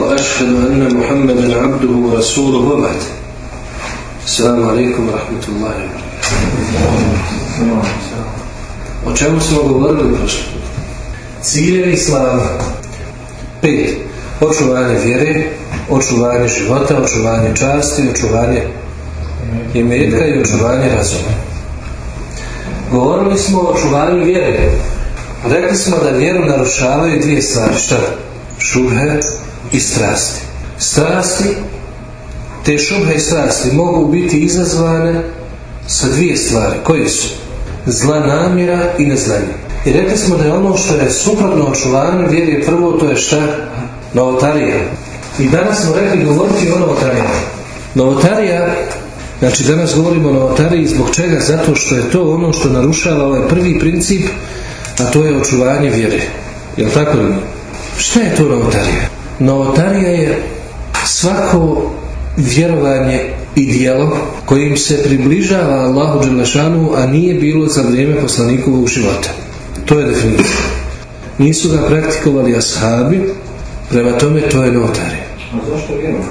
وأشهد أن محمدا عبده ورسوله وبعد السلام عليكم ورحمة الله وبركاته O čemu smo govorili prošli put? Ciljevi islama. Pet. Očuvanje vjere, očuvanje života, očuvanje časti, očuvanje imetka i očuvanje razuma. Govorili smo o očuvanju vjere. Rekli smo da vjeru narušavaju dvije stvari. Šta? Šubhe i strasti. Strasti, te šubhe i strasti mogu biti izazvane sa dvije stvari. Koji su? Zla namjera i neznanje. I rekli smo da je ono što je suprotno očuvanju vjeri prvo to je šta? Novotarija. I danas smo rekli govoriti o novotariji. Novotarija, znači danas govorimo o novotariji zbog čega? Zato što je to ono što narušava ovaj prvi princip, a to je očuvanje vjere. Jel tako li? Šta je to novotarija? Novotarija je svako vjerovanje i dijelo kojim se približava Allahu Đelešanu, a nije bilo za vrijeme poslanikovog života. To je definicija. Nisu ga praktikovali ashabi, prema tome to je novotarija. A zašto vjerovanje?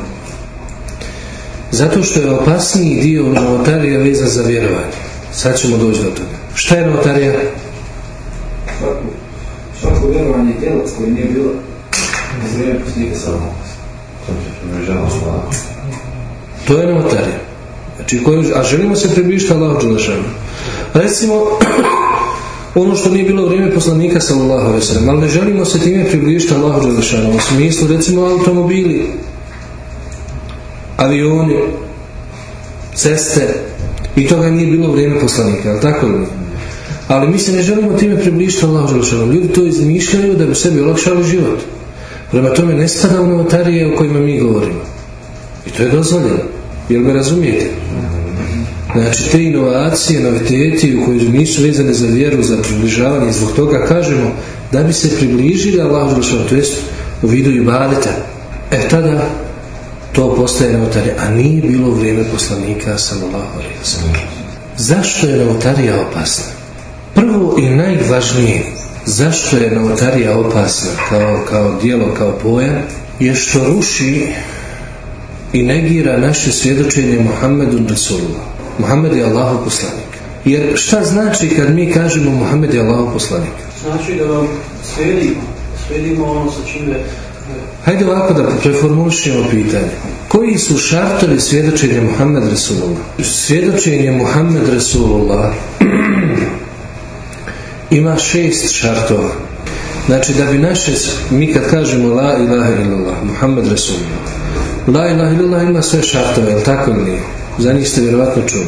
Zato što je opasniji dio novotarija vezan za vjerovanje. Sad ćemo doći do toga. Šta je novotarija? Svako, svako vjerovanje je djelac koji nije bilo vrijeme posljednika samo. To je novotarija. Znači, koju, a želimo se približiti Allahu Đelešanu. Recimo, ono što nije bilo vrijeme poslanika sallallahu sellem, ali ne želimo se time približiti Allahu Đelešanu. U smislu, recimo, automobili, avioni, ceste, i toga nije bilo vrijeme poslanika, ali tako li? Ali mi se ne želimo time približiti Allahu Đelešanu. Ljudi to izmišljaju da bi sebi olakšali život. Prema tome ne spada u novotarije o kojima mi govorimo. I to je dozvoljeno. Jel me razumijete? Znači, te inovacije, noviteti u koji nisu vezane za vjeru, za približavanje, zbog toga kažemo da bi se približili Allahu Đelešanu, to jest u vidu ibadeta. E tada to postaje novotarija, a nije bilo vrijeme poslanika sallallahu sellem. Zašto je novotarija opasna? Prvo i najvažnije zašto je novotarija opasna kao, kao dijelo, kao pojam, je što ruši i negira naše svjedočenje Muhammedu Rasulullah. Muhammed je Allahov poslanik. Jer šta znači kad mi kažemo Muhammed je Allahov poslanik? Znači da vam svedimo, svedimo ono sa čime Hajde ovako da preformulišemo pitanje. Koji su šartovi svjedočenja Muhammed Rasulullah? Svjedočenje Muhammed Rasulullah ima šest šartova. Znači da bi naše, mi kad kažemo La ilaha illallah, Muhammed Rasulullah, La ilaha illallah ima sve šartove, jel tako ili nije? Za njih ste vjerovatno čuli.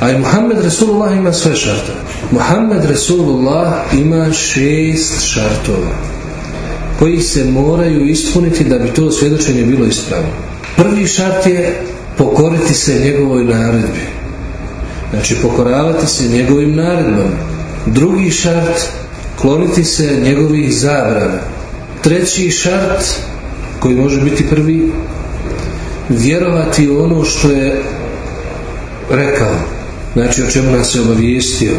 A i Muhammed Rasulullah ima sve šartove. Muhammed Rasulullah ima šest šartova koji se moraju ispuniti da bi to svjedočenje bilo ispravno. Prvi šart je pokoriti se njegovoj naredbi. Znači pokoravati se njegovim naredbama. Drugi šart kloniti se njegovih zabrana. Treći šart koji može biti prvi vjerovati u ono što je rekao. Znači o čemu nas je obavijestio.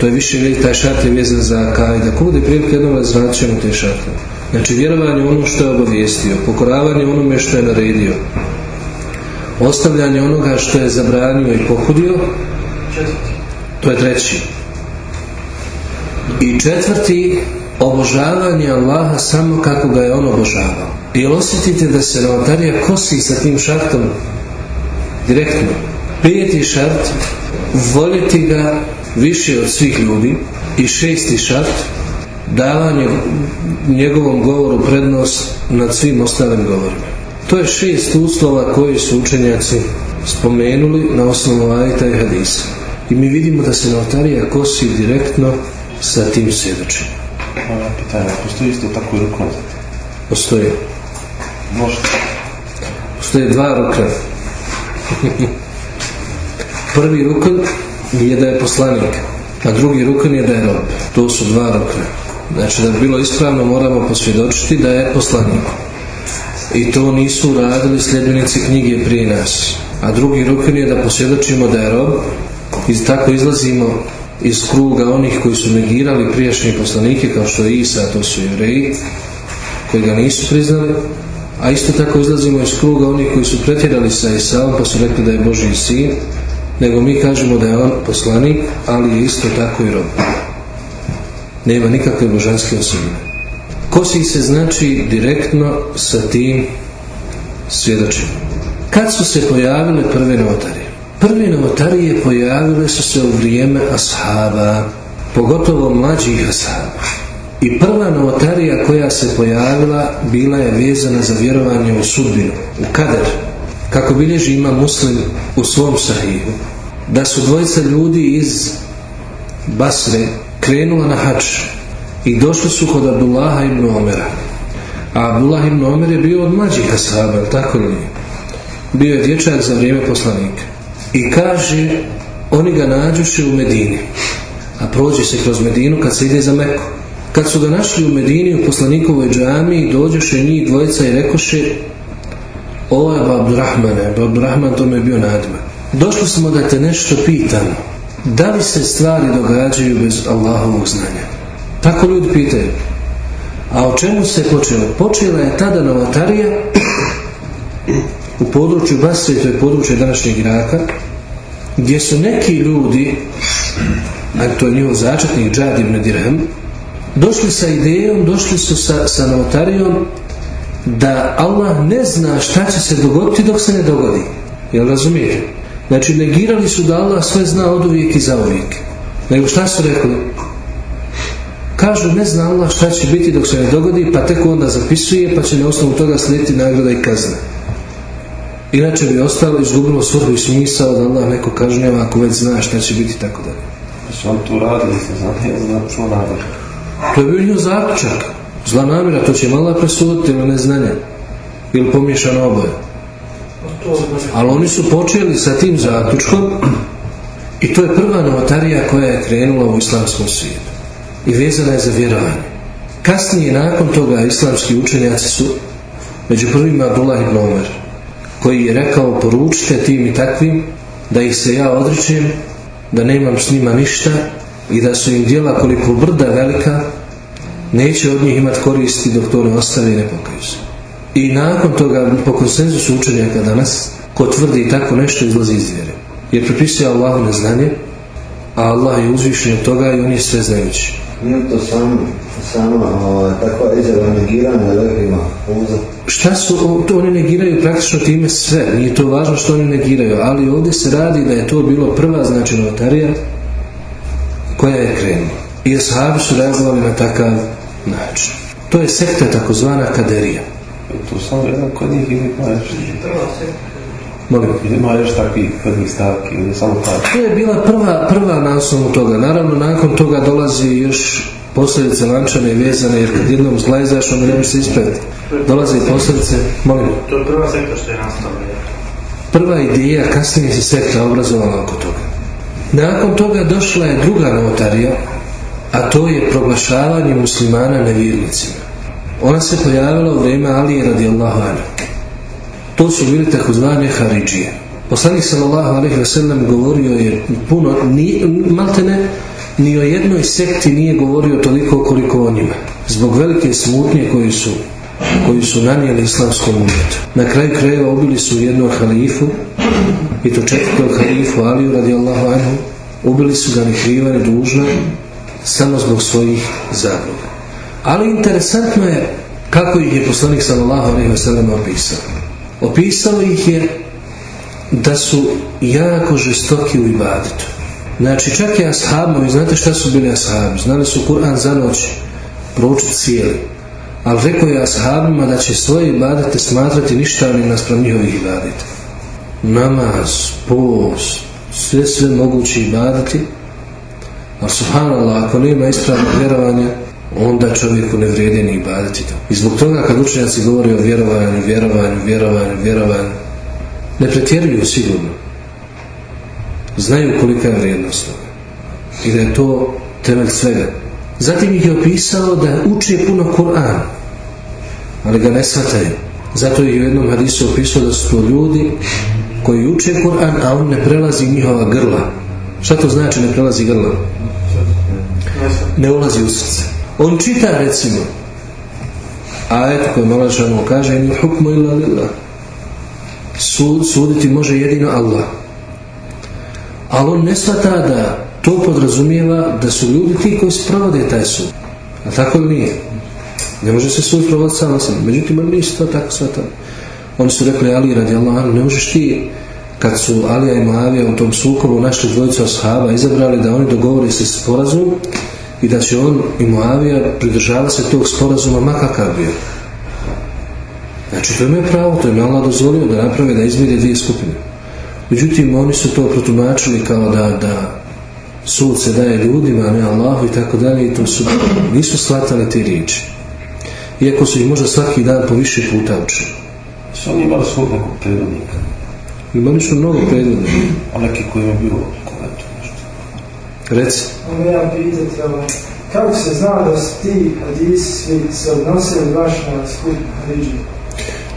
To je više, taj šart je vezan za kajda. Ako bude prilike jednom razradit ćemo te šarte. Znači vjerovanje u ono što je obavijestio, pokoravanje onome što je naredio, ostavljanje onoga što je zabranio i pohudio, to je treći. I četvrti, obožavanje Allaha samo kako ga je on obožavao. I osjetite da se novotarija kosi sa tim šartom direktno. Peti šart, voljeti ga više od svih ljudi i šesti šart davanje njegovom govoru prednost nad svim ostalim govorima. To je šest uslova koji su učenjaci spomenuli na osnovu ajta i hadisa. I mi vidimo da se notarija kosi direktno sa tim svjedočenjem. Moje pitanje, postoji isto tako i rukno? Postoji. Može. postoje dva rukna. Prvi rukn je da je poslanik, a drugi rukn je da je rob. To su dva rukna. Znači da bi bilo ispravno moramo posvjedočiti da je poslanik. I to nisu radili sljedbenici knjige prije nas. A drugi rukn je da posvjedočimo da je rob i tako izlazimo iz kruga onih koji su negirali prijašnje poslanike kao što je Isa, to su jevreji koji ga nisu priznali. A isto tako izlazimo iz kruga onih koji su pretjerali sa Isaom pa su rekli da je Boži sin nego mi kažemo da je on poslanik ali je isto tako i rob. Nema nikakve božanske osobine. Kosi se znači direktno sa tim svjedočima kad su se pojavile prve novotarije prve novotarije pojavile su se u vrijeme ashaba pogotovo mlađih ashaba i prva novotarija koja se pojavila bila je vezana za vjerovanje u sudbinu, u kader. Kako bilježi ima muslim u svom sahihu, da su dvojica ljudi iz Basre krenula na hač i došli su kod Abdullaha ibn Omera. A Abdullah ibn Omer je bio od mlađih ashaba, tako li Bio je dječak za vrijeme poslanika. I kaže, oni ga nađuše u Medini. A prođe se kroz Medinu kad se ide za Meku. Kad su ga našli u Medini u poslanikovoj džami, dođoše njih dvojica i rekoše ovo je Abdurrahman to mi je bio nadma. Došli smo da te nešto pitam. Da li se stvari događaju bez Allahovog znanja? Tako ljudi pitaju. A o čemu se počelo? Počela je tada novatarija u području Basre, to je područje današnjeg Iraka, gdje su neki ljudi, a to je njihov začetnik Džad ibn došli sa idejom, došli su sa, sa notarijom da Allah ne zna šta će se dogoditi dok se ne dogodi. Jel razumijete? Znači negirali su da Allah sve zna od uvijek i za uvijek. Nego šta su rekli? Kažu ne zna Allah šta će biti dok se ne dogodi pa tek onda zapisuje pa će na osnovu toga slijediti nagrada i kazna. Inače bi ostalo izgubilo svrhu i smisao da Allah neko kažnjava ako već zna šta će biti tako dalje. Znači on tu radi, se zna, ne zna što radi. To je bio njih zaključak. Zla namjera, to će malo presuditi ili neznanje. Ili pomiješano oboje. Ali oni su počeli sa tim zaključkom i to je prva novotarija koja je krenula u islamskom svijetu. I vezana je za vjerovanje. Kasnije, nakon toga, islamski učenjaci su među prvima Abdullah ibn Omer, koji je rekao poručite tim i takvim da ih se ja odričem, da nemam s njima ništa i da su im dijela koliko brda velika neće od njih imati koristi dok to ne ostavi i ne pokaju se. I nakon toga, po konsenzusu učenjaka danas, ko tvrdi tako nešto izlazi iz vjere. Jer pripisuje Allahu neznanje, a Allah je uzvišen od toga i on je sve znajući. Nije to samo, samo ovaj, takva izjava negiranja velikima uza. Šta su, to oni negiraju praktično time sve, nije to važno što oni negiraju, ali ovdje se radi da je to bilo prva znači notarija koja je krenula. I ashabi su reagovali na takav način. To je sekta takozvana kaderija. To samo jedan kod njih ili ima još... Molim. Ima još takvih prvih stavki ili samo taj. To je bila prva, prva na osnovu toga. Naravno, nakon toga dolazi još posljedice lančane i vezane, jer kad jednom zla izaš, onda ne može se ispraviti. Dolaze i posljedice, molim. To je prva sekta što je nastala. Prva ideja, kasnije se sekta obrazovala oko toga. Nakon toga došla je druga notarija, a to je proglašavanje muslimana nevjernicima. Ona se pojavila u vrijeme Alije radijallahu anhu. To su bili takozvane Haridžije. Poslanik sallallahu alaihi wa sallam govorio je puno, ni, maltene, ni o jednoj sekti nije govorio toliko koliko o njima. Zbog velike smutnje koju su koju su nanijeli islamskom umjetu. Na kraju krajeva ubili su jednog halifu i to četvrtog halifu Aliju radijallahu anhu. Ubili su ga ni kriva dužna samo zbog svojih zabluda. Ali interesantno je kako ih je poslanik sallallahu alejhi ve sellem opisao. Opisao ih je da su jako žestoki u ibadetu. Znači čak i ashabovi, znate šta su bili ashabi? Znali su Kur'an za noć proučiti cijeli. Ali rekao je ashabima da će svoje ibadete smatrati ništavnim naspram njihovih ibadeta. Namaz, post, sve sve mogući ibadeti, a subhanallah, ako nema ispravnog vjerovanja, onda čovjeku ne vrijedi ni to. I zbog toga kad učenjaci govori o vjerovanju, vjerovanju, vjerovanju, vjerovanju, ne pretjeruju sigurno. Znaju kolika je vrijednost toga. I da je to temelj svega. Zatim ih je opisao da uče puno Kur'an, ali ga ne shvataju. Zato je u jednom hadisu opisao da su to ljudi koji uče Kur'an, a on ne prelazi njihova grla. Šta to znači ne prelazi grla? Ne ulazi u srce. On čita recimo ajet koji Malašanu kaže in hukmu illa lillah. Sud, suditi može jedino Allah. Ali on ne shvata da to podrazumijeva da su ljudi ti koji sprovode taj sud. A tako li nije? Ne može se sud provoditi sam sam. Međutim, oni nisu to tako shvatali. Oni su rekli Ali radi Allah, ne možeš ti kad su Alija i Moavija u tom sukobu našli dvojicu ashaba izabrali da oni dogovore se sporazum i da će on i Moavija pridržavati se tog sporazuma makakav bio. Znači to imaju pravo, to im Allah dozvolio da naprave da izmire dvije skupine. Međutim, oni su to protumačili kao da, da sud se daje ljudima, a ne Allahu i tako dalje i to su, nisu shvatali te riječi. Iako su ih možda svaki dan po više puta učili. Su oni imali svog nekog predvodnika, Imali su mnogo predvodnika. a neki koji je nešto. Reci. Ja pitati, ovaj, kako se zna da su ti hadisi svi se odnosili baš na skup Hadidžu?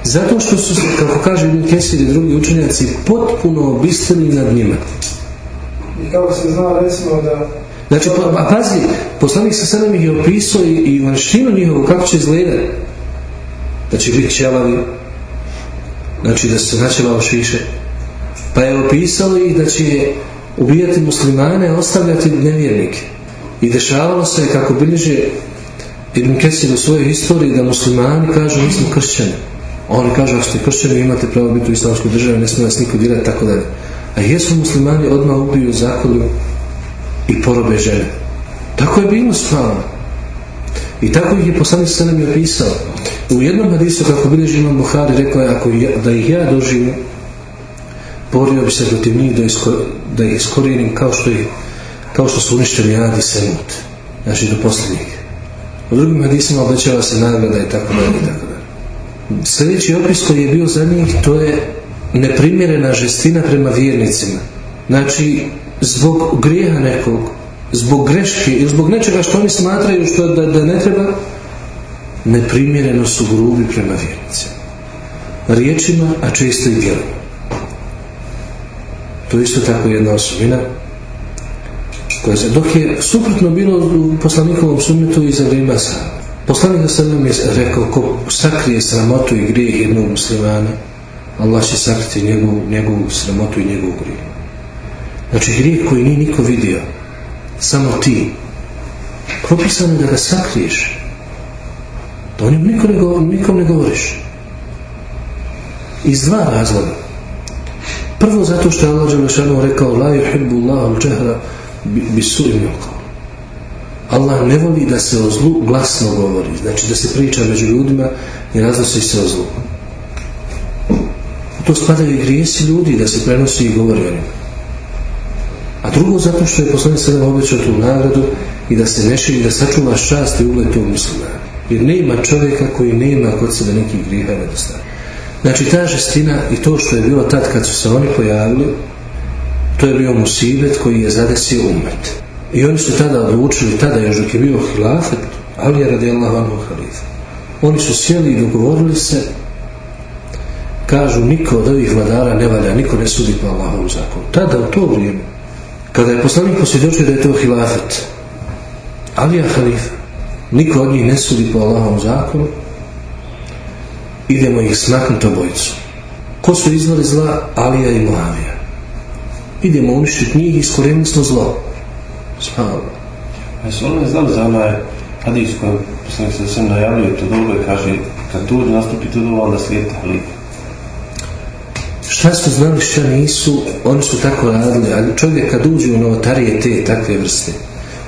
Zato što su se, kako kaže Ibn Kesir i drugi učenjaci, potpuno obistrili nad njima. I kako se zna recimo da Znači, pa, a pazi, poslanik sa sedam ih je opisao i, i vanštinu njihovu, kako će izgledati. Da će biti ćelavi, znači da se načelao šiše. Pa je opisao ih da će ubijati muslimane, ostavljati nevjernike. I dešavalo se kako bilježe Ibn Kesir u svojoj historiji da muslimani kažu mi smo kršćani. Oni kažu ako ste kršćani imate pravo biti u islamskoj državi, ne smije vas niko dirati, tako dalje. A jesu muslimani odmah ubiju zakolju i porobe žene. Tako je bilo stvarno. I tako ih je poslanik sallam je opisao. U jednom hadisu, kako bilježi imam Buhari, rekao je, ako ja, da ih ja doživim, borio bi se protiv njih da, isko, da iskorijenim kao što, ih, kao što su uništeni Ad i Semut. Znači do posljednjih. U drugim hadisima obećava se nagrada i tako dalje i tako dalje. Sljedeći opis koji je bio za njih, to je neprimjerena žestina prema vjernicima. Znači, zbog grijeha nekog, zbog greške ili zbog nečega što oni smatraju što da, da ne treba, neprimjereno su grubi prema vjernicima. Riječima, a često i djelima. To je isto tako jedna osobina koja se, dok je suprotno bilo u poslanikovom sunnetu i za poslanik sa nam je rekao ko sakrije sramotu i grijeh jednog muslimana Allah će sakriti njegovu, njegovu sramotu i njegovu grijeh. Znači grijeh koji nije niko vidio samo ti. Propisano je da ga sakriješ da o njemu nikom ne govoriš. Iz dva razloga prvo zato što je Allah Đelešanu rekao la yuhibbu Allahu al-jahra bi su'in Allah ne voli da se o zlu glasno govori znači da se priča među ljudima i raznosi se o zlu. To spadaju i grijesi ljudi da se prenosi i govori o njima. A drugo zato što je poslanik sada obećao tu nagradu i da se ne širi da sačuva čast i ugled tog muslimana. Jer nema čovjeka koji nema kod sebe nekih griha i nedostatka znači ta žestina i to što je bilo tad kad su se oni pojavili to je bio musibet koji je zadesio umet. I oni su tada odlučili tada još dok je bio hilafet ali je radi Allah halifa oni su sjeli i dogovorili se kažu niko od ovih vladara ne valja niko ne sudi po Allahovom zakonu. Tada u to vrijeme kada je poslanik posvjedočio da je to hilafet ali je halifa niko od njih ne sudi po Allahovom zakonu idemo ih smaknuti obojicu ko su izvali zla Alija i Moavija? Idemo uništiti njih i iskorenili smo zlo. Spavno A su oni znali za onaj hadis koji poslanik se sam najavljuje to dobro i kaže kad tu nastupi to dobro onda slijete halifa. šta su znali šta nisu oni su tako radili. Ali čovjek kad uđe u novotarije te takve vrste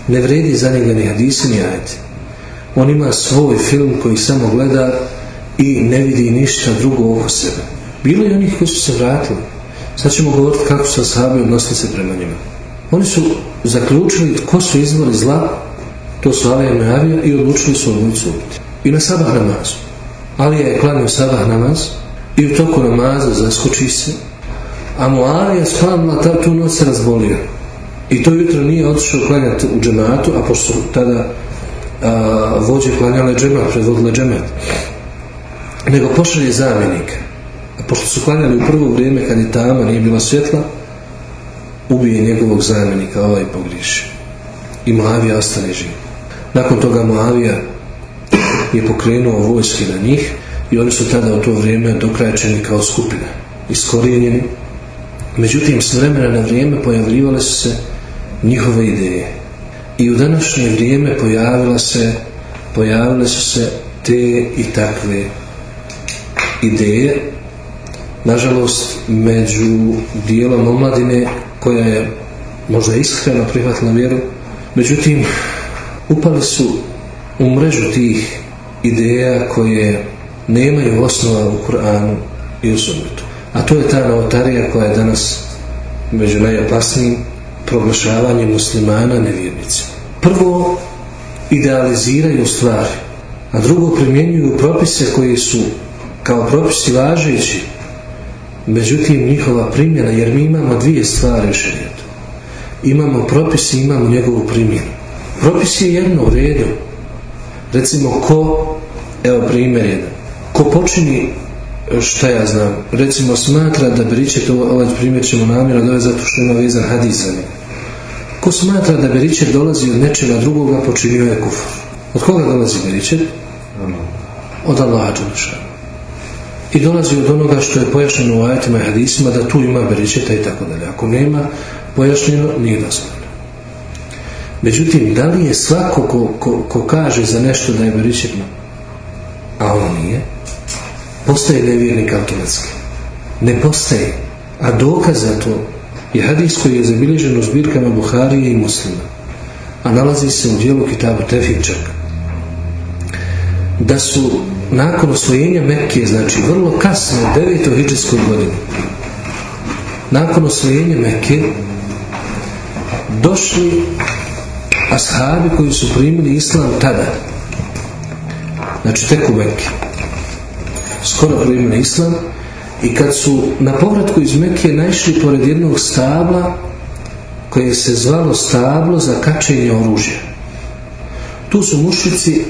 ne vredi za njega ni hadisi ni ajte on ima svoj film koji samo gleda i ne vidi ništa drugo oko sebe bilo je onih koji su se vratili sad ćemo govoriti kako su sahabi odnosili se prema njima oni su zaključili ko su izvori zla To su Alija i i odlučili su obojicu ubiti. I na sabah namazu. Alija je klanio sabah namaz i u toku namaza zaskoči se, a Muavija spavila ta tu noć se razbolio. I to jutro nije otišao klanjati u džematu, a pošto tada a, vođe klanjale džemat, predvodile džemat, nego pošalje zamjenika. A pošto su klanjali u prvo vrijeme kad je tama, nije bilo svjetla, ubije njegovog zamjenika, ovaj pogriješi. I Moavija ostane živ. Nakon toga Moavija je pokrenuo vojske na njih i oni su tada u to vrijeme dokrajčeni kao skupina, iskorijenjeni. Međutim, s vremena na vrijeme pojavljivale su se njihove ideje. I u današnje vrijeme pojavila se, pojavile su se te i takve ideje. Nažalost, među dijelom omladine koja je možda iskreno prihvatila vjeru, međutim, upali su u mrežu tih ideja koje nemaju osnova u Kur'anu i u sunnetu. A to je ta novotarija koja je danas među najopasnijim proglašavanjem muslimana nevjernicima. Prvo, idealiziraju stvari, a drugo primjenjuju propise koji su kao propisi važeći, međutim njihova primjena, jer mi imamo dvije stvari u šarijetu. Imamo propis i imamo njegovu primjenu. Propis je jedno u redu. Recimo, ko, evo primjer jedan, ko počini šta ja znam, recimo smatra da beričet, ovaj primjer ćemo namjerno dovesti zato što ima vezan hadis za. Ko smatra da beričet dolazi od nečega drugoga, počinio je kufr. Od koga dolazi beričet? Od Allaha Đelešana. I dolazi od onoga što je pojašnjeno u ajetima i hadisima da tu ima beričeta i tako dalje. Ako nema pojašnjeno, nije dozvoljeno. Međutim, da li je svako ko, ko, ko kaže za nešto da je beričetno, a ono nije, postaje nevjernik automatski. Ne postaje. A dokaz za to je hadis koji je zabilježen u zbirkama Buharije i muslima. A nalazi se u dijelu Kitabu Tefirčak. Da su nakon osvojenja Mekke, znači vrlo kasno, 9. hijđarskoj godini, nakon osvojenja Mekke, došli ashabi koji su primili islam tada. Znači tek u Mekke. Skoro primili islam i kad su na povratku iz Mekke naišli pored jednog stabla koje se zvalo stablo za kačenje oružja. Tu su mušici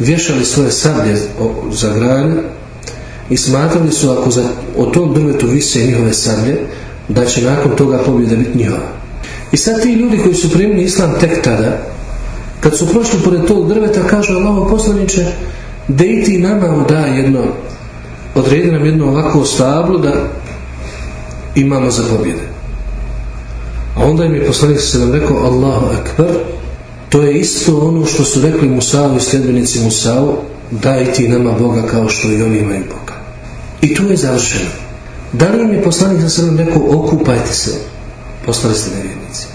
vješali svoje sablje za granje i smatrali su ako za, od tog drvetu vise njihove sablje, da će nakon toga pobjeda biti njihova. I sad ti ljudi koji su primili islam tek tada, kad su prošli pored tog drveta, kažu Allaho poslaniče, da i ti nama da jedno, odredi nam jedno ovako stablo da imamo za pobjede. A onda im je poslanik se nam rekao Allahu akbar, to je isto ono što su rekli Musa'u i sljedbenici Musa'u, daj ti nama Boga kao što i oni imaju Boga. I tu je završeno. Da li im je poslanik sa sredom rekao okupajte se, postali ste nevjernici.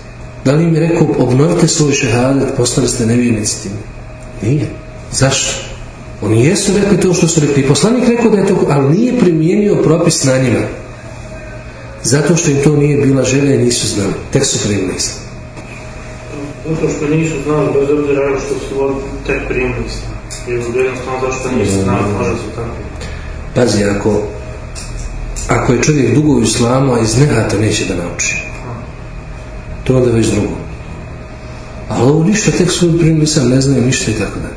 Da li im je rekao obnovite svoj šehadet, postali ste nevjernici tim? Nije. Zašto? Oni jesu rekli to što su rekli. Poslanik rekao da je to, ali nije primijenio propis na njima. Zato što im to nije bila želja i nisu znali. Tek su primili. Zato što nisu znali, bez obzira što su tek primili. Ili jednostavno zato što nisu znali, možda su tako. Pazi, ako, ako je čovjek dugo u islamu, a iz nehata neće da nauči. To onda već drugo. Ali ovo ništa, tek su primili sam, ne znaju ništa i tako da.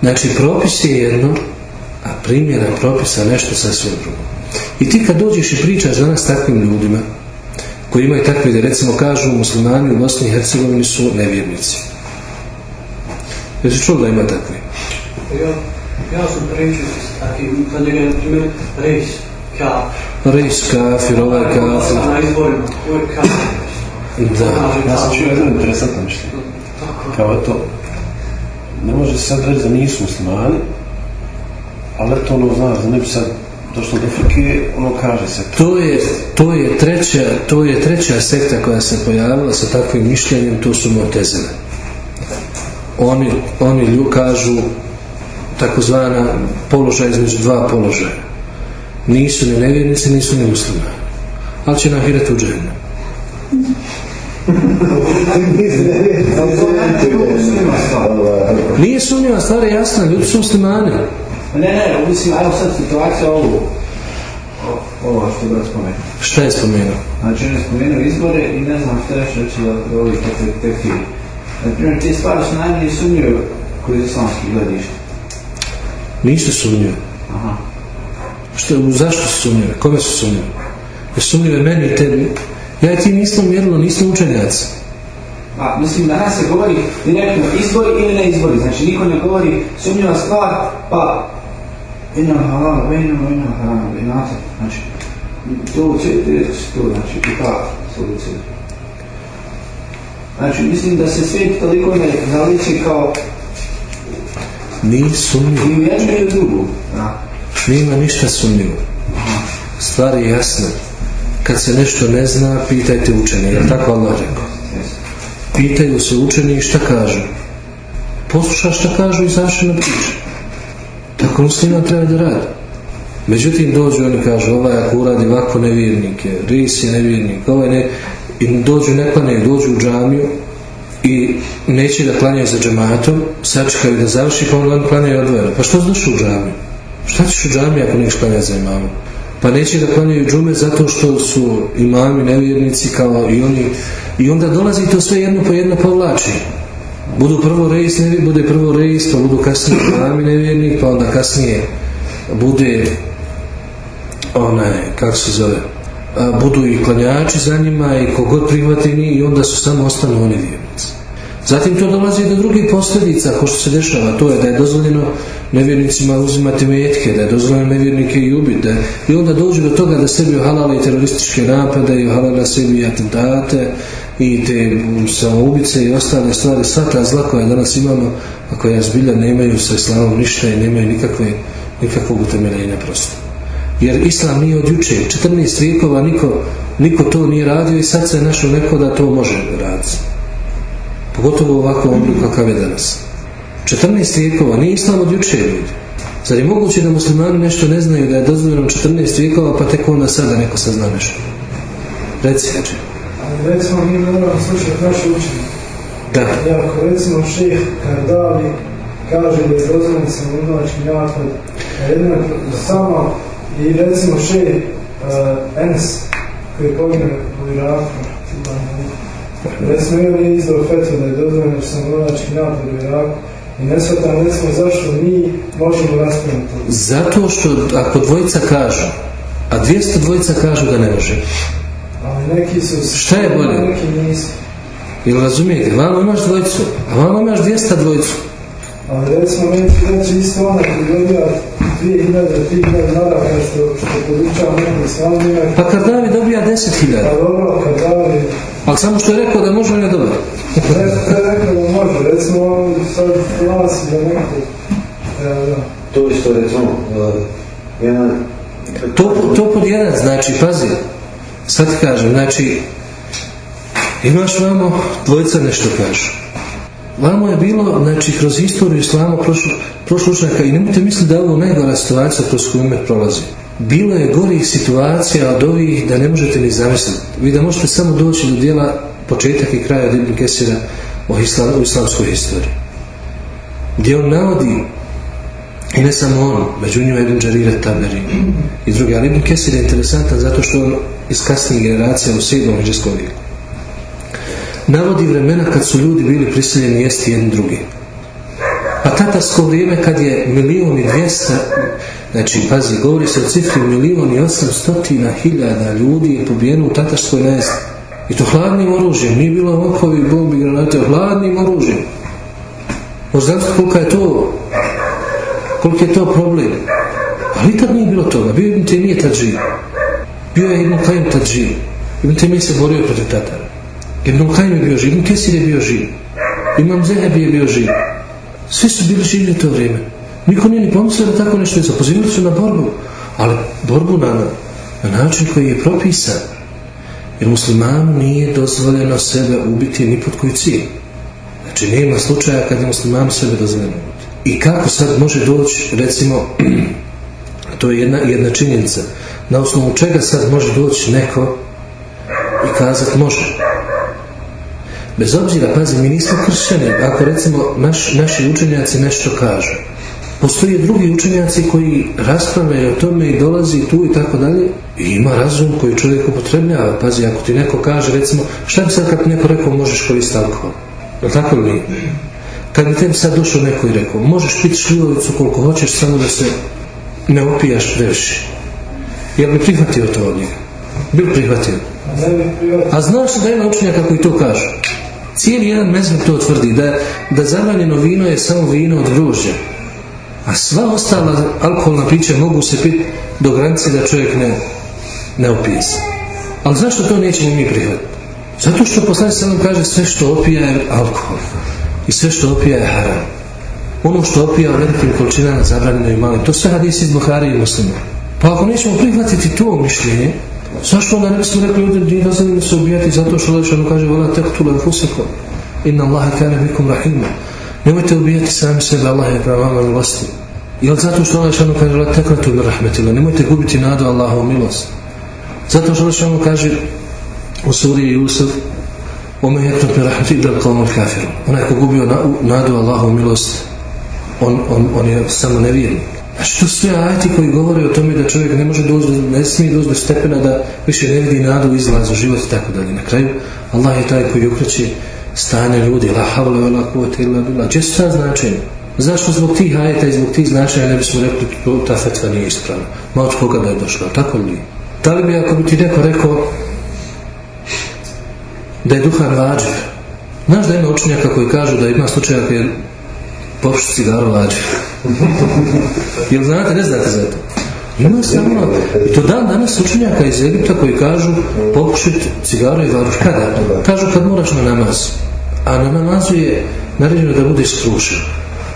Znači, propis je jedno, a primjena propisa nešto sasvim drugo. I ti kad dođeš i pričaš danas takvim ljudima, koji imaju takve da recimo kažu muslimani u Bosni i Hercegovini su nevjernici. Jesi čuo da ima takve? Ja, ja sam pričao takim, kad je, na primjer, rejs, kaf. Rejs kafir, ovaj kafir. Na izborima, uvijek kaf. Da. Ja sam čuo jedno interesantno mišljenje. Kao je to, ne može se sad reći da nisu muslimani, ali to ono zna, da ne bi sad došlo do frke, ono kaže se. To je, to je treća, to je treća sekta koja se pojavila sa takvim mišljenjem, to su Motezile. Oni, oni lju kažu takozvana položaj između dva položaja. Nisu ni nevjernici, nisu ni muslimani. Ali će nahirati u džehnu. Ali to ne to muslima stvar. Nije sumnjiva stvar je jasna, ljudi su muslimani. Ne, ne, mislim, ajmo sad situacija ovu. Ovo što da spomenuo. Šta je spomenuo? Znači, on je spomenuo izbore i ne znam šta još reći da, da ovi tekfiri. Na primjer, te stvari su najmanje sumnjive koji iz islamskih gledišta. Nisu sumnjive. Aha. Što, zašto su sumnjive? Kome su sumnjive? Jer sumnjive meni i tebi. Ja i ti nismo mjerilo, nismo učenjaci. A, mislim, danas se govori direktno izbori ili ne izbori. Znači, niko ne govori sumnjiva stvar, pa ina halal, vejna, vejna haram. Znači, to će, to, znači, i ta solucija. Znači, mislim da se svijet toliko ne zaliči kao Nije sumnjivo. i u jednu i u drugu. Da. Nema ništa sumnjivo. Stvar je jasna. Kad se nešto ne zna, pitajte učene. Je tako Allah rekao? Pitaju se učeni i šta kažu. Posluša šta kažu i zašto na priče. Tako musliman treba da radi. Međutim, dođu oni kažu, ovaj ako uradi ovako nevjernik je, ris je nevjernik, ovaj ne, i dođu ne dođu u džamiju i neće da klanjaju za džematom, sačekaju da završi, pa on klanjaju odvojeno. Pa što došao u džamiju? Šta ćeš u džamiji ako nećeš klanjati za imamom? Pa neće da klanjaju džume zato što su imami nevjernici kao i oni i onda dolazi to sve jedno po jedno povlači. Budu prvo reis, bude prvo reis, pa budu kasnije imami nevjernik, pa onda kasnije bude onaj, kako se zove, budu i klanjači za njima i kogod prihvati njih i onda su samo ostanu oni vjernici. Zatim to dolazi do drugih posljedica, ko što se dešava, to je da je dozvoljeno nevjernicima uzimati metke, da je dozvoljeno nevjernike i ubiti, i onda dođe do toga da sebi ohalale i terorističke napade i ohalale sebi i atentate i te samoubice i ostale stvari, sva ta zla koja danas imamo, a koja zbilja nemaju sa islamom ništa i nemaju nikakve, nikakvog utemeljenja prosto. Jer islam nije od juče, 14 vijekova niko, niko to nije radio i sad se našao neko da to može raditi. Pogotovo u ovakvom kakav je danas. 14 vijekova, nije islam od juče ljudi. Zar je moguće da muslimani nešto ne znaju da je dozvoljeno 14 vijekova pa tek onda sada neko sazna nešto? Reci. Ali recimo mi moramo slušati naše učenje. Da. I ako recimo šeh Kardavi kaže da je dozvoljen samoudavački napad, a jedino samo i recimo šeh uh, Enes koji je poginuo u Iraku, recimo on je izdao fetu da je dozvoljen samoudavački napad u Iraku i ne shvatam recimo zašto mi možemo raspraviti to. Zato što ako dvojica kažu, a 200 dvojica kažu da ne može. Ali neki su... Šta je bolje? Neki nisu. Jel razumijete? Vamo imaš dvojicu, a vamo imaš 200 dvojicu. Ali recimo meni ću reći isto ona koji dobija 2000, 3000 maraka što, što podučava neki slavnjak. Pa Kardavi dobija 10.000. Pa dobro, kad dali, Ali samo što je rekao da može, on je dobar. ne, ne rekao da može, recimo on sad glasi za neku, evo da. To isto recimo, uh, jedan, To, to pod jedan, znači, pazi, sad kažem, znači, imaš vamo, dvojica nešto kažu. Vamo je bilo, znači, kroz historiju islama učenjaka i nemojte misliti da je ovo najgora situacija kroz koju ime prolazi. Bilo je gorih situacija od ovih da ne možete ni zamisliti. Vi da možete samo doći do dijela početak i kraja Ibn Kesira o islam, islamskoj historiji. Gdje on navodi i ne samo on, među njima Ibn Đarire Taberi i drugi, ali Ibn Kesir je interesantan zato što on iz kasnijih generacija u 7. međuskom vijeku. Navodi vremena kad su ljudi bili prisiljeni jesti jedni drugi. Pa tatarsko vrijeme kad je milijun i dvijesta, znači pazi, govori se o cifri milijun i osamstotina hiljada ljudi je pobijeno u tatarskoj najezdi. I to hladnim oružjem, nije bilo okovi, bombi, granate, hladnim oružjem. Možda kolika je to koliki je to problem. Ali tad nije bilo toga. Bio je Ibn Temije živ. Bio je Ibn Kajim tad živ. Ibn Temije se borio protiv Tatara. Ibn Kajim je bio živ. Ibn Kesir je bio živ. Imam Zehebi je bio živ. Svi su bili živi u to vrijeme. Niko nije ni pomislio da tako nešto je. Zapozivali su na borbu. Ali borbu na, na način koji je propisan. Jer muslimanu nije dozvoljeno sebe ubiti ni pod koji cilj. Znači nema slučaja kad je muslimanu sebe dozvoljeno. I kako sad može doći, recimo, to je jedna, jedna činjenica, na osnovu čega sad može doći neko i kazat može. Bez obzira, pazi, mi nismo kršćani. Ako recimo naš, naši učenjaci nešto kažu, postoje drugi učenjaci koji raspravljaju o tome i dolazi tu i tako dalje i ima razum koji čovjek upotrebljava. Pazi, ako ti neko kaže, recimo, šta bi sad kad neko rekao možeš koristiti alkohol? Je li tako nije? Kad bi tebi sad došao neko i rekao, možeš piti šljivovicu koliko hoćeš, samo da se ne opijaš previše. Jel bi prihvatio to od njega? Prihvatio. A znaš da ima učenjaka koji to kažu? Cijeli jedan mezheb to tvrdi, da, da zabranjeno vino je samo vino od grožđa. A sva ostala alkoholna pića mogu se piti do granice da čovjek ne, ne opije se. Ali zašto to nećemo mi prihvatiti? Zato što poslanik se kaže sve što opija je alkohol. I sve što opija je haram. Ono što opija u velikim količinama zabranjeno i malim. To sve hadisi iz Buhari i muslima. Pa ako nećemo prihvatiti to mišljenje, zašto onda ne bismo rekli ljudi nije dozvoljeno se ubijati zato što Lešanu kaže vola tektula anfusakum inna Allahe kane bikum rahima. Nemojte ubijati sami sebe, Allah je prema vama milosti. Jel zato što Lešanu kaže vola tekratu mi rahmetila, nemojte gubiti nadu Allahovu milost. Zato što Lešanu kaže u suri Jusuf Ome jetnut mi rahmeti idel qavmul kafiru. Onaj ko gubio na, nadu Allahovu milost, on, on, on je samo nevjernik. Znači to sve ajti koji govore o tome da čovjek ne može doći, do- ne smije doći do stepena da više ne vidi nadu, u život i tako dalje. Na kraju, Allah je taj koji okreće stanje ljudi. La havla la kuvvete illa. Gdje su ta značenja? Zašto zbog tih ajeta i zbog tih značenja ne bismo rekli to, ta fetva nije ispravna? Ma od koga da je došla? Tako li? Da li bi ako bi ti neko rekao da je duhan vađiv? Znaš da ima učenjaka koji kažu da ima slučaja koji je popušiti cigaru vađiv? Jel znate, ne znate za to? Ima samo, i to dan danas učenjaka iz Egipta koji kažu popušit cigaru i varuš. Kada? Kažu kad moraš na namaz. A na namazu je naređeno da budeš skrušen.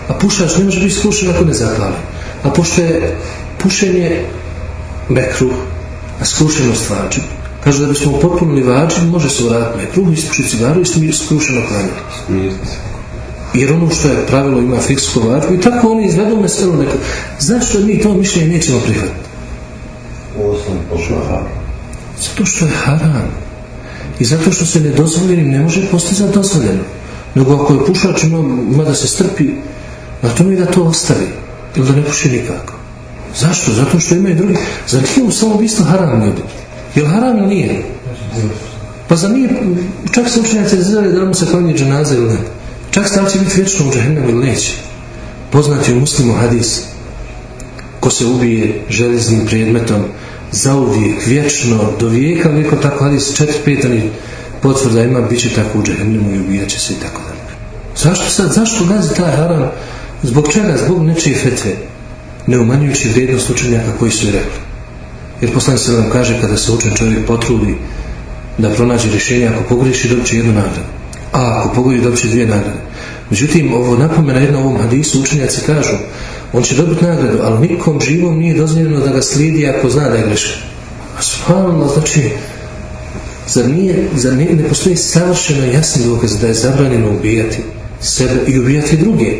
A pušač ne može biti skrušen ako ne zapali. A pošto je pušenje mekruh, a skrušenost vađi. Kažu da bismo potpunili vađi, može se vratiti mekruh, ispušiti cigaru i skrušeno klanjati. Jer ono što je pravilo ima fiksku vađu i tako oni izvedu meselu neko. Zašto mi to mišljenje nećemo prihvatiti? Zato što je haram. I zato što se nedozvoljenim ne može postizati dozvoljeno. Nego ako je pušač ima, ima da se strpi, na tome i da to ostavi. Ili da ne puši nikako. Zašto? Zato što ima i drugi. Zar nije u samoubistvo haram ljudi? Jel haram ili nije? Pa za nije, čak se učenjaci razvijali da mu se klanje dženaza ili ne. Čak li će biti vječno u džahennemu ili neće. Poznati u muslimu hadis. Ko se ubije železnim predmetom, zauvijek, vječno, do vijeka, vijeko tako hadis, četiri petani potvrda ima, bit će tako u džahennemu i ubijat će se i tako dalje. Zašto sad, zašto gazi taj haram? Zbog čega? Zbog nečije fetve. Ne umanjujući vrijednost učenjaka koji su rekli. Jer poslanik se nam kaže kada se učen čovjek potrudi da pronađe rješenje, ako pogriješi dobit jednu nagradu. A ako pogodi dobit će dvije nagrade. Međutim, ovo napomena jedna u ovom hadisu učenjaci kažu on će dobiti nagradu, ali nikom živom nije dozvoljeno da ga slijedi ako zna da je greška. A subhanallah, znači, zar, nije, zar nije, ne postoji savršeno jasni dokaz da je zabranjeno ubijati sebe i ubijati druge?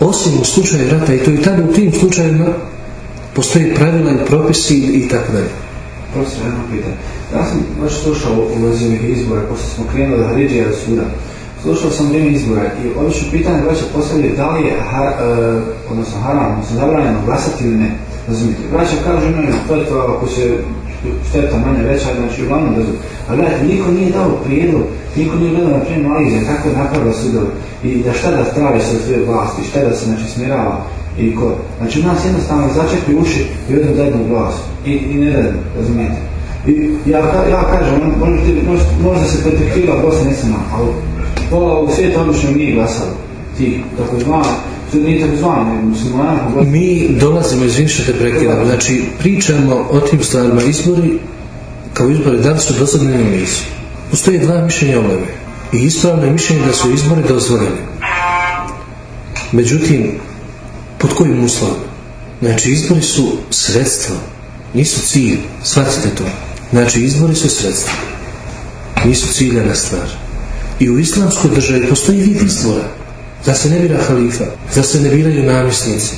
Osim u slučaju rata i to i tada u tim slučajevima postoji pravila i propisi i tako dalje. Profesor, jedno pitanje. Ja sam baš slušao u vezi ovih izbora, pošto smo krenuli od Haridžija suda. Slušao sam vrijeme izbora i obično pitanje braća postavljaju da li je har, e, odnosno haram, odnosno zabranjeno glasati ili ne. Razumite? Braća kažu imaju to je to ako se šteta manje veća, znači uglavnom da A gledajte, niko nije dao prijedlog, niko nije gledao na primjer Malizija, kako je napravila sudove i da šta da traži se svoje vlasti, šta da se znači smjerava i ko. Znači nas jednostavno začepi uši i odem da jednu vlast i, i ne da razumijete. I ja, ka- ja kažem, on- možda, ti- možda, se protektiva Bosna Hercegovina, ali pola ovog svijeta obično nije glasalo. Ti, tako zvani, to nije tako zvani, muslimana, nego glasalo. Mi dolazimo, izvin što te prekidam, znači pričamo o tim stvarima izbori, kao izbori, da li su dozvoljeni ili nisu. Postoje dva mišljenja o ovome. I ispravno je mišljenje da su izbori dozvoljeni. Međutim, pod kojim uslovom? Znači, izbori su sredstvo, nisu cilj, shvatite to. Znači, izbori su sredstvo, nisu ciljana stvar. I u islamskoj državi postoji vid izbora. Da se ne bira halifa, da se ne biraju namjesnici.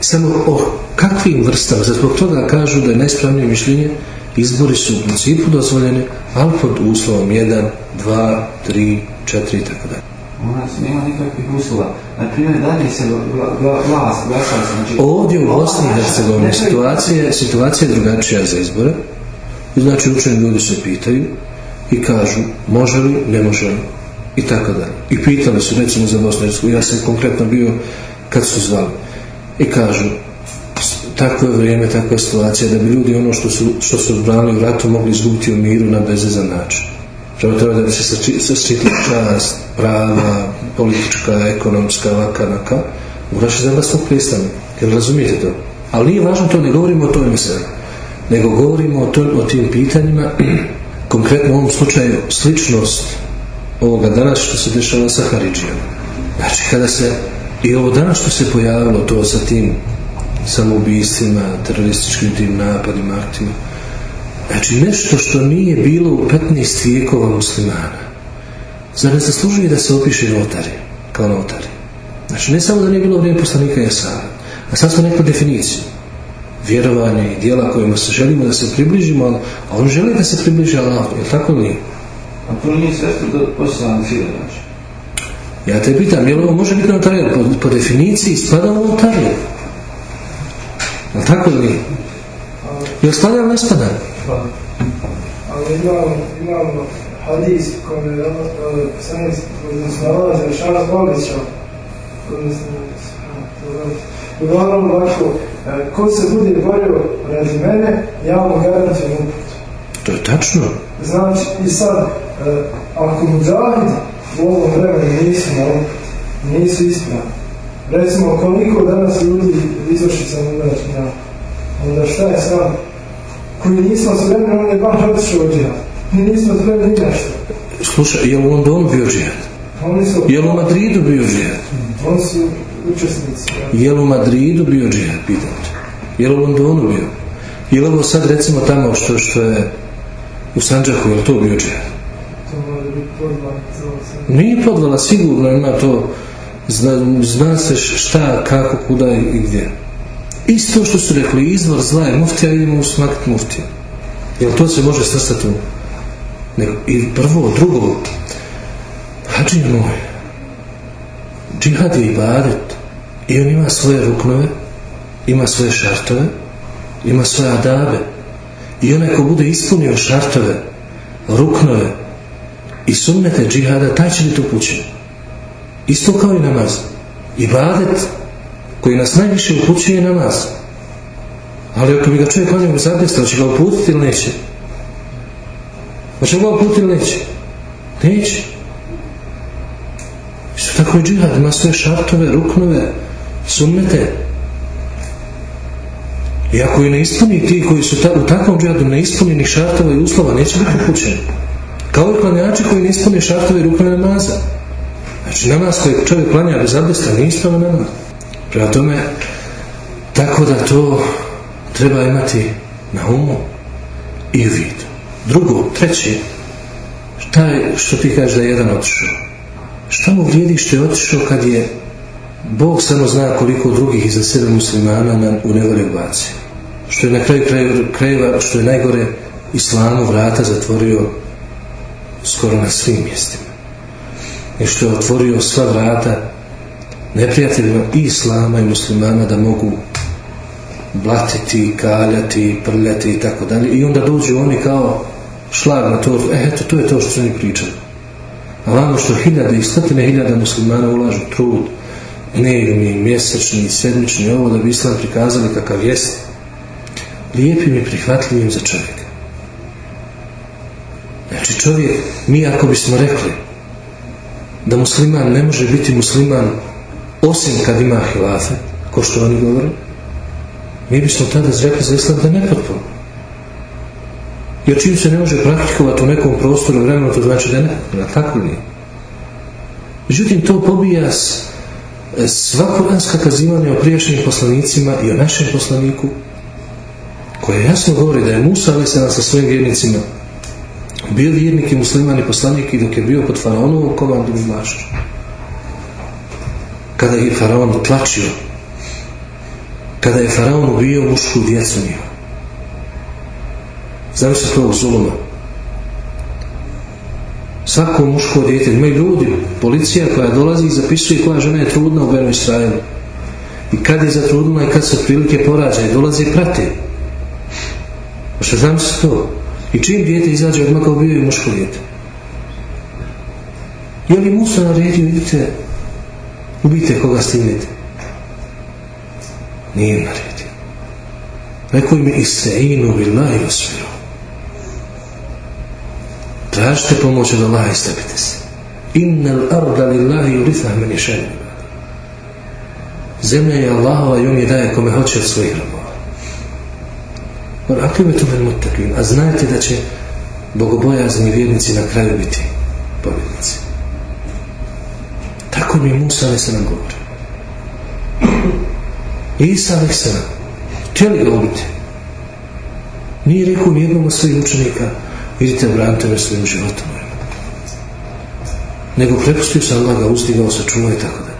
Samo o kakvim vrstama, zbog toga kažu da je najspravnije mišljenje Izbori su u principu dozvoljeni, ali pod uslovom 1, 2, 3, 4 i. U nas nema nikakvih uslova. Na primjer, dalje se gla- gla- glas, glasa se, znači... Ovdje u Bosni i Hercegovini situacija, situacija je drugačija za izbore. I Znači učeni ljudi se pitaju i kažu može li, ne može li i tako dalje. I pitali su recimo za Bosnu ja sam konkretno bio kad su zvali i kažu "S- takvo je vrijeme, takva je situacija da bi ljudi ono što su, što su odbranili u ratu mogli izgubiti u miru na bezvezan način. Prema tome da se sači- saštitila čast, prava, politička, ekonomska, ovaka, naka, moraš za vlastnog predstavnika. Jer razumijete to? Ali nije važno to, ne govorimo o toj meseli. Nego govorimo o, to, o tim pitanjima, konkretno u ovom slučaju sličnost ovoga danas što se dešava sa Haridžijom. Znači kada se i ovo danas što se pojavilo to sa tim samoubistvima, terorističkim tim napadima, aktima, Znači nešto što nije bilo u 15 vijekova muslimana. Zar ne zaslužuje da se opiše notari, kao notari? Znači ne samo da nije bilo vrijeme poslanika Jesara, a sad smo neku definiciju. Vjerovanje i dijela kojima se želimo da se približimo, ali- a on želi da se približi Allahu, je li tako nije? A to nije sredstvo do poslana fila, znači. Ja te pitam, je li ovo može biti notarija? Po, po definiciji spada u notariju. Je li tako nije? Je li spada ili ne spada? Ali imamo, imamo hadis koji je poslanik odnosno Allah za šara obećao. Odnosno, uglavnom ovako, e, ko se bude borio radi mene, ja mu garantujem uputu. To je tačno. Znači, i sad, ako muđahidi u ovom vremenu nisu na uputi, nisu ispravni, recimo koliko danas ljudi izvrši sam udaračni onda šta je sad? Koji nismo spremni, on je baš otišao od džihad. Mi nismo spremni ni na što. Slušaj, je li u Londonu bio džihad? Oni su, Je li u Madridu bio džihad? oni su učesnici. ja. Je li u Madridu bio džihad, pitam te? Je li u Londonu bio? Je li ovo sad recimo tamo što, što je u Sanđaku, je li to bio džihad? Nije podvala, sigurno ima to, zna, zna se šta, kako, kuda i gdje. Isto što su rekli, izvor zla je muftija, idemo usmakati muftija. Jel to se može svrstati u... I prvo, drugo, hađi moj, džihad je ibadet i on ima svoje ruknove, ima svoje šartove, ima svoje adabe. I onaj ko bude ispunio šartove, ruknove i sunnete džihada, taj će biti upućen. Isto kao i namaz. Ibadet koji nas najviše upućuje je namaz. Ali ako bi ga čovjek klanjao bez abdesta, hoće ga uputiti ili neće? Hoće ga uputiti ili neće? Neće. Isto tako i džihad, ima svoje šartove, ruknove, sunnete. I ako i ne ispuni ti koji su ta, u takvom džihadu ne ispuni ni šartova i uslova, neće biti upućeni. Kao i klanjači koji ne ispuni šartove i ruknove namaza. Znači namaz koji čovjek klanja bez abdesta nije ispravan namaz. Prema tome, tako da to treba imati na umu i u vidu. Drugo, treće, šta je što ti kažeš da je jedan otišao? Šta mu vrijedi što je otišao kad je Bog samo zna koliko drugih iza sebe muslimana na, u nevore bacio. Što je na kraju- krajeva, što je najgore islamu vrata zatvorio skoro na svim mjestima. I što je otvorio sva vrata neprijateljima i islama i muslimana da mogu blatiti, kaljati, prljati i tako dalje. I onda dođu oni kao šlag na to, e, eto, to je to što su oni pričali. A vamo što hiljade i stotine hiljada muslimana ulažu trud, dnevni, mjesečni, sedmični, ovo da bi islam prikazali kakav jest, lijepim i prihvatljivim za čovjeka. Znači čovjek, mi ako bismo rekli da musliman ne može biti musliman osim kad ima hilafe, ko što oni govore, mi bismo tada rekli za islam da je nepotpuno. Jer čim se ne može praktikovati u nekom prostoru vremenu, to znači da je nepotpuno, tako nije? Međutim, to pobija s, sva kuranska kazivanja o prijašnjim poslanicima i o našem poslaniku, koje jasno govori da je Musa ali sa svojim vjernicima bio vjernik i musliman i poslanik i dok je bio pod faraonovom komandom i vlašću. Kada je faraon tlačio, kada je faraon ubio mušku djecu njihovu. Zamislite to zuluma. Svako muško dijete, imaju ljudi, policija koja dolazi i zapisuje koja žena je trudna u Benu Israelu. I kad je zatrudnila i kad se prilike porađa i dolazi i prate. Pa što znam se to? I čim dijete izađe odmah kao bio i muško dijete. Je li Musa naredio, idite, ubijte koga stignete? Nije naredio. Rekao im je isteinu billahi osviru. Tražite pomoć od Allaha i stepite se. Innal arda lillahi urithah meni še'nu. Zemlja je Allahova i on je daje kome hoće od svojih robova. Or akibetu men a znajte da će bogobojazni vjernici na kraju biti pobjednici. Tako mi Musa ali se nam govori. Isa ali se nam. Htjeli ga ubiti. Nije rekao nijednom od svojih učenika idite branite me svojim životom. Nego prepustio se Allah ga ustigao, sačuvao i tako dalje.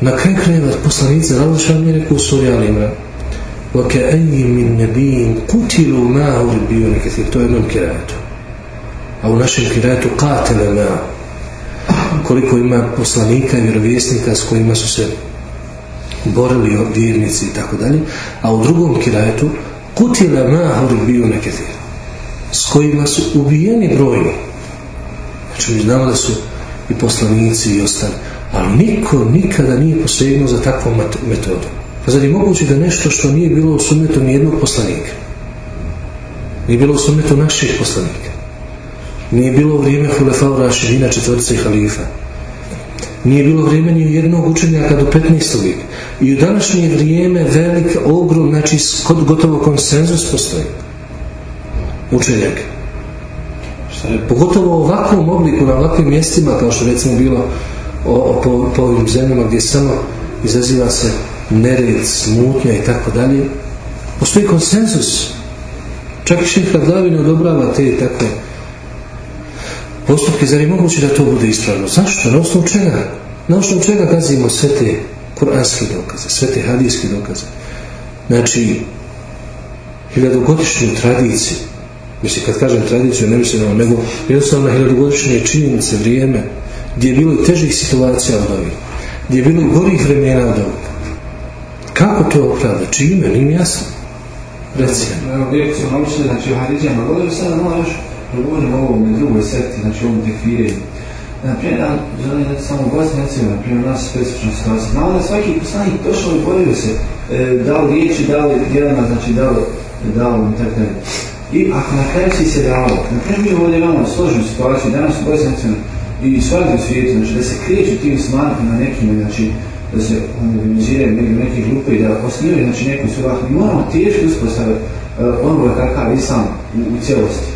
Na kraju krajeva poslanica Ralošan mi je rekao u suri Al Imran وَكَأَيِّ مِنْ نَبِيٍ قُتِلُوا مَاهُ رِبِيُّ نَكَثِيرُ To je jednom kirajetu. A u našem kirajetu قَاتَلَ مَاهُ koliko ima poslanika i vjerovjesnika s kojima su se borili vjernici i tako dalje, a u drugom kirajetu kutila mahur bio neketir s kojima su ubijeni brojni. Znači mi znamo da su i poslanici i ostali, ali niko nikada nije posegnuo za takvom metodu. Pa zar je moguće da nešto što nije bilo u sunnetu nijednog poslanika, nije bilo u sunnetu naših poslanika, nije bilo vrijeme Hulefao Rašidina četvrca i halifa, nije bilo vrijeme ni jednog učenjaka do 15. vijeka. I u današnje vrijeme velik, ogrom, znači gotovo konsenzus postoji. Učenjaka. Pogotovo u ovakvom obliku, na ovakvim mjestima, kao što recimo bilo o, o, po, po ovim zemljama gdje samo izaziva se nered, smutnja i tako dalje, postoji konsenzus. Čak i šeha Glavine odobrava te takve postupke, zar je moguće da to bude ispravno? Zašto? Na osnovu čega? Na osnovu čega gazimo sve te kuranske dokaze, sve te hadijske dokaze? Znači, hiljadugodišnju tradiciju, mislim, kad kažem tradiciju, ne mislim na nego jednostavno hiljadugodišnje činjenice, vrijeme, gdje je bilo i težih situacija od ovih, gdje je bilo i gorih vremena od ovih. Kako to opravda? Čime? Nije jasno. Reci. Znači, o Haridžama, govorim sada malo još progovorimo o ovom drugoj sekti, znači ovom tekfirenju. Naprimjer, da želim da samo Bosni Hercegovina, naprimjer, naša specifična situacija. Znamo da svaki poslanik došao i borio se, e, da li riječi, da li djelima, znači da li, da li, tako dalje. I ako na kraju si se dao, naprimjer, mi ovdje imamo složenu situaciju, danas u Bosni Hercegovina i svakdje u svijetu, znači da se kreću tim smanjima na nekim, znači da se organiziraju neke, neke grupe i da osnivaju znači, neku svoju Mi moramo teško uspostaviti uh, onoga kakav islam u, u cijelosti.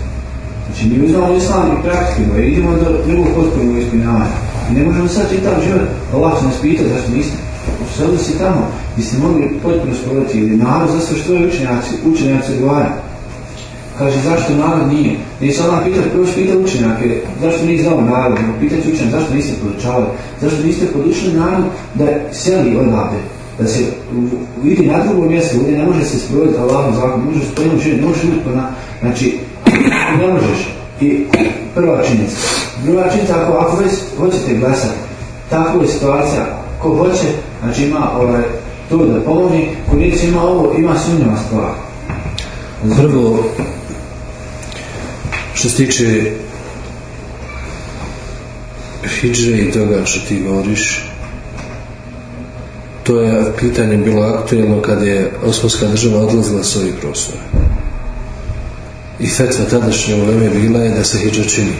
Znači, mi uzmamo islam i praktikujemo i idemo do drugog potpunog ispunjavanja. I ne možemo sad čitav život, Allah će nas pita zašto niste. Sada si tamo, gdje ste mogli potpuno sprovoditi ili narod za sve što je učenjaci, učenjaci odgovaraju. Kaže, zašto narod nije? Nije se ona pitati, prvo pita učenjake, zašto nije znao narod, nego pitati učenjake, zašto niste podučavali, zašto niste podučili narod da seli odavde, da se vidi na drugo mjesto, ovdje ne može se sprovoditi Allahom zakon, može se živjeti, ne može znači, ne možeš. I prva činjenica. Druga činjenica, ako, ako već hoćete glasati, takva je situacija, ko hoće, znači ima ovaj, to da pomoći, ko neće ima ovo, ima sumnjava stvar. Prvo, što se tiče hijđe i toga što ti govoriš, to je pitanje bilo aktuelno kad je Osmanska država odlazila s ovih prostora. I fetva tadašnje u Leme bila je da se hijđa čini.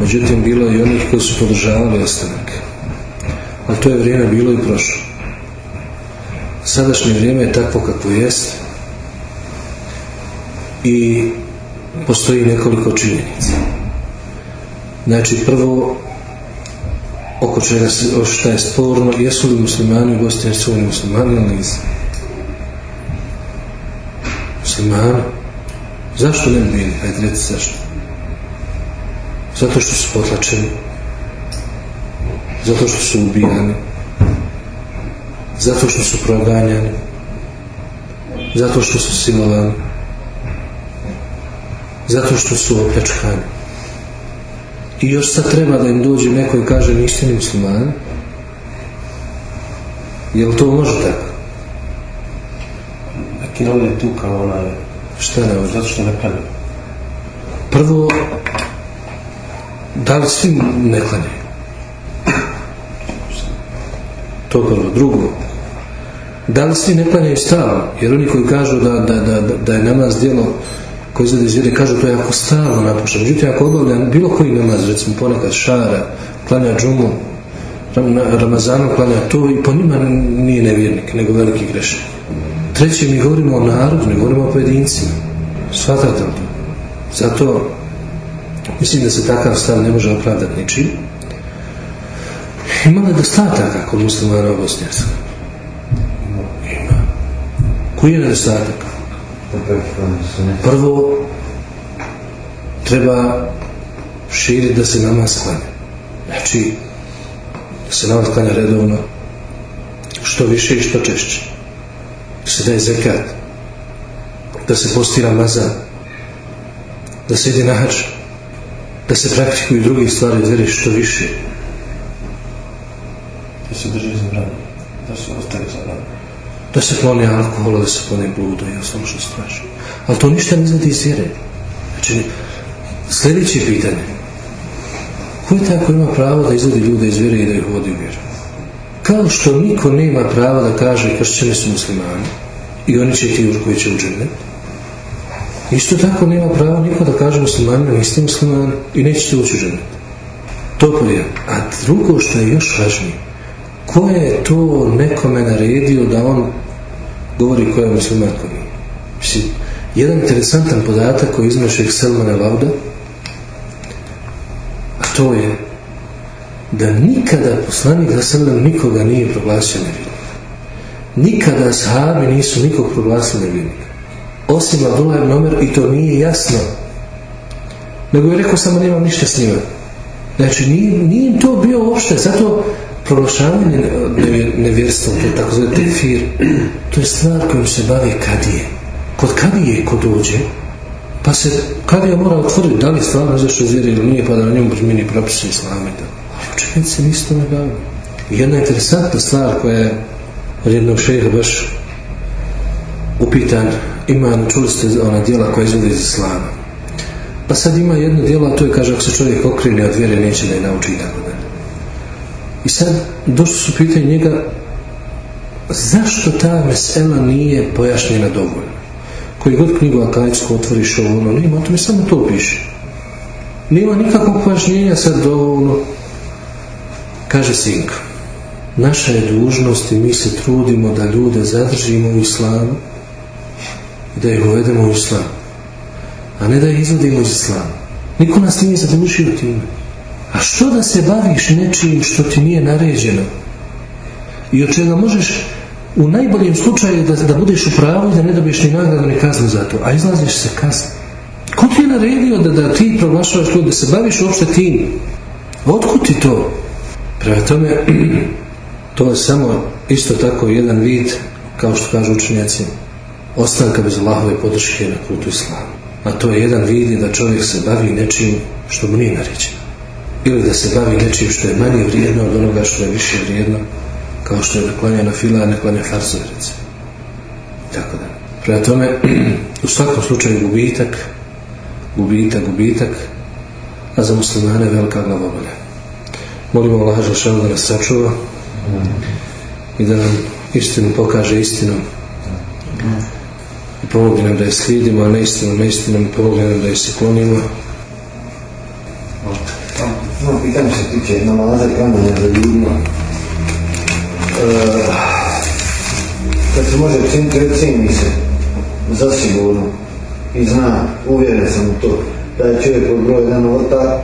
Međutim, bilo je i onih koji su podržavali ostanak. Ali to je vrijeme bilo i prošlo. Sadašnje vrijeme je takvo kako jest i postoji nekoliko činjenica. Znači, prvo, oko čega se, šta je sporno, jesu li muslimani u Bosni Hercegovini muslimani ili nisu? Muslimani? Zašto ne bi bili? Hajde reći zašto. Zato što su potlačeni. Zato što su ubijani. Zato što su proganjani. Zato što su silovani zato što su opljačkani. I još sad treba da im dođe neko i kaže niste ni muslimani. Jel to može tako? Ne ovdje tu kao onaj, Šta ne može? zato što ne klanja. Prvo, da li svi ne klanjaju? To prvo. Drugo, da li svi ne klanjaju stalno? Jer oni koji kažu da, da, da, da, je namaz djelo koji izgleda iz vjere, kažu to je ako stalno napušta. Međutim, ako obavlja bilo koji namaz, recimo ponekad šara, klanja džumu, Ramazanu klanja to i po njima nije nevjernik, nego veliki grešnik. Treće, mi govorimo o narodu, ne govorimo o pojedincima. Shvatate li to? Zato mislim da se takav stav ne može opravdati ničim. Ima nedostataka kod muslimana u Bosni? Ima. Koji je nedostatak? Prvo, treba širiti da se namaz klanja. Znači, da se namaz klanja redovno, što više i što češće. Da se daje zekat, da se posti Ramazan, da se ide na hađ, da se praktikuju drugi stvari vjere što više. Da se drži za branje. Da se ostaje za branje. Da se kloni alkohola, da se kloni bluda i ostalo što straši. Ali to ništa ne izgleda iz vjere. Znači, sljedeće pitanje. Ko je taj ko ima pravo da izvodi ljude iz vjere i da ih vodi u vjeru? Kao što niko nema prava da kaže kršćani su muslimani i oni će ti koji će u džennet. Isto tako nema prava niko da kaže muslimanima niste muslimani i nećete ući u. To je. A drugo što je još važnije, ko je to nekome naredio da on govori ko je musliman ko nije? Mislim, jedan interesantan podatak koji iznosi šejh Selmana Lauda, a to je da nikada poslanik za sallam nikoga nije proglasio nevjernikom. Nikada sahabi nisu nikog proglasili nevjernikom. Osim Abdullah ibn Omer i to nije jasno. Nego je rekao samo nemam ništa s njima. Znači nije, nije to bio uopšte, zato proglašavanje nevjer- nevjerstvom, to je tako tekfir, to je stvar kojom se bavi kadije. Kod kadije ko dođe, pa se kadija mora otvoriti da li stvarno izašao iz vjere ili nije, pa da na njemu primjeni propise islama i učenici se nisu tome bavili. Jedna interesantna stvar koja je od jednog šeha baš upitan, ima, čuli ste ona dijela koja izvode iz islama. Pa sad ima jedno dijelo, a to je, kaže, ako se čovjek okrene od vjere, neće da je nauči i tako dalje. I sad došli su pitanje njega zašto ta mesela nije pojašnjena dovoljno? Koji god knjigu akajsku otvoriš ovo, ono, nema, to mi samo to piše. Nema nikakvog pojašnjenja sad dovoljno. Kaže sinko, naša je dužnost i mi se trudimo da ljude zadržimo u islamu i da ih uvedemo u islam, a ne da ih izvodimo iz islama. Niko nas nije zadužio time. A što da se baviš nečim što ti nije naređeno i od čega možeš u najboljem slučaju da, da budeš u pravu i da ne dobiješ ni nagradu ni kaznu za to, a izlaziš se kasno. Ko ti je naredio da, da ti proglašavaš to, da se baviš uopšte tim? Otkud ti to? Prema tome, to je samo isto tako jedan vid, kao što kažu učenjaci, ostanka bez Allahove podrške na putu islama. A to je jedan vid da čovjek se bavi nečim što mu nije naređeno. Ili da se bavi nečim što je manje vrijedno od onoga što je više vrijedno, kao što je da klanja na fila, a ne klanja farzove, recimo. Tako da. Prema tome, u svakom slučaju gubitak, gubitak, gubitak, a za muslimane velika glavobolja. Molimo Allah Žešanu da nas sačuva i da nam istinu pokaže istinom i pomogne nam da je slijedimo, a ne istinom, ne istinom i pomogne nam da je se klonimo. Imam pitanje se tiče namaza i klanjanja za ljudima. E, kad se može recimo mi se, zasigurno, i zna, uvjeren sam u to, da je čovjek pod broj jedan otak,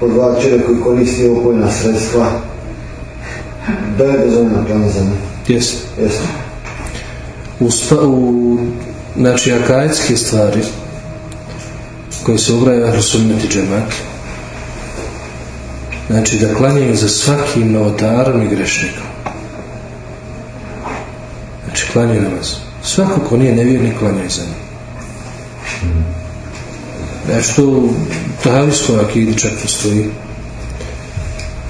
pod dva čovjek koji koristi opojna sredstva, da je dozvoljena klanja za njih. Jesi. Jesi. U, sta, u znači akajetske stvari koje se ubraju ahlu sunnet i džemat znači da klanjaju za svakim novotarom i grešnikom znači klanjaju namaz svako ko nije nevjernik klanjaju za njim Znači to u Tahavijskoj akidi čak postoji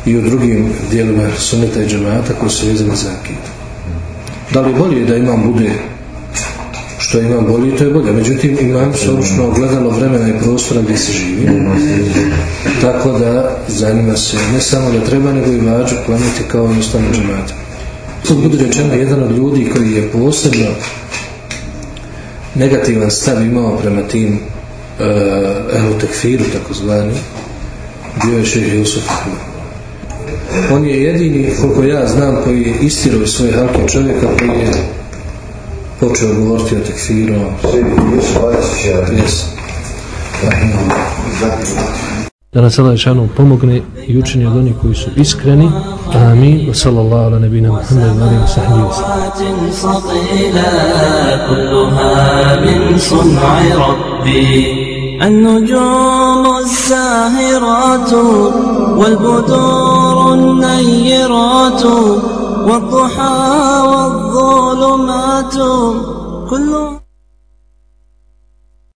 i u drugim dijelima suneta i džemata koji su vezani za akidu. Da li bolje da imam bude što imam bolje, to je bolje. Međutim, imam se obično ogledalo vremena i prostora gdje se živi. Tako da zanima se ne samo da treba, nego i vađu klanjati kao i ostane džemata. To bude rečeno jedan od ljudi koji je posebno negativan stav imao prema tim uh, ehlu tekfiru takozvani bio je šeh Jusuf Ahmed. On je jedini, koliko ja znam, koji je istirao iz svoje halke čovjeka koji je počeo govoriti o tekfiru. Yes. Da nas Allah Žešanu pomogne i učini od onih koji su iskreni. Amin. Wa sallallahu ala nebina Muhammed wa alihi wa sahbihi wa sallam. صقيلة كلها من صنع ربي النجوم الساهرات والبدور النيرات والضحى والظلمات كل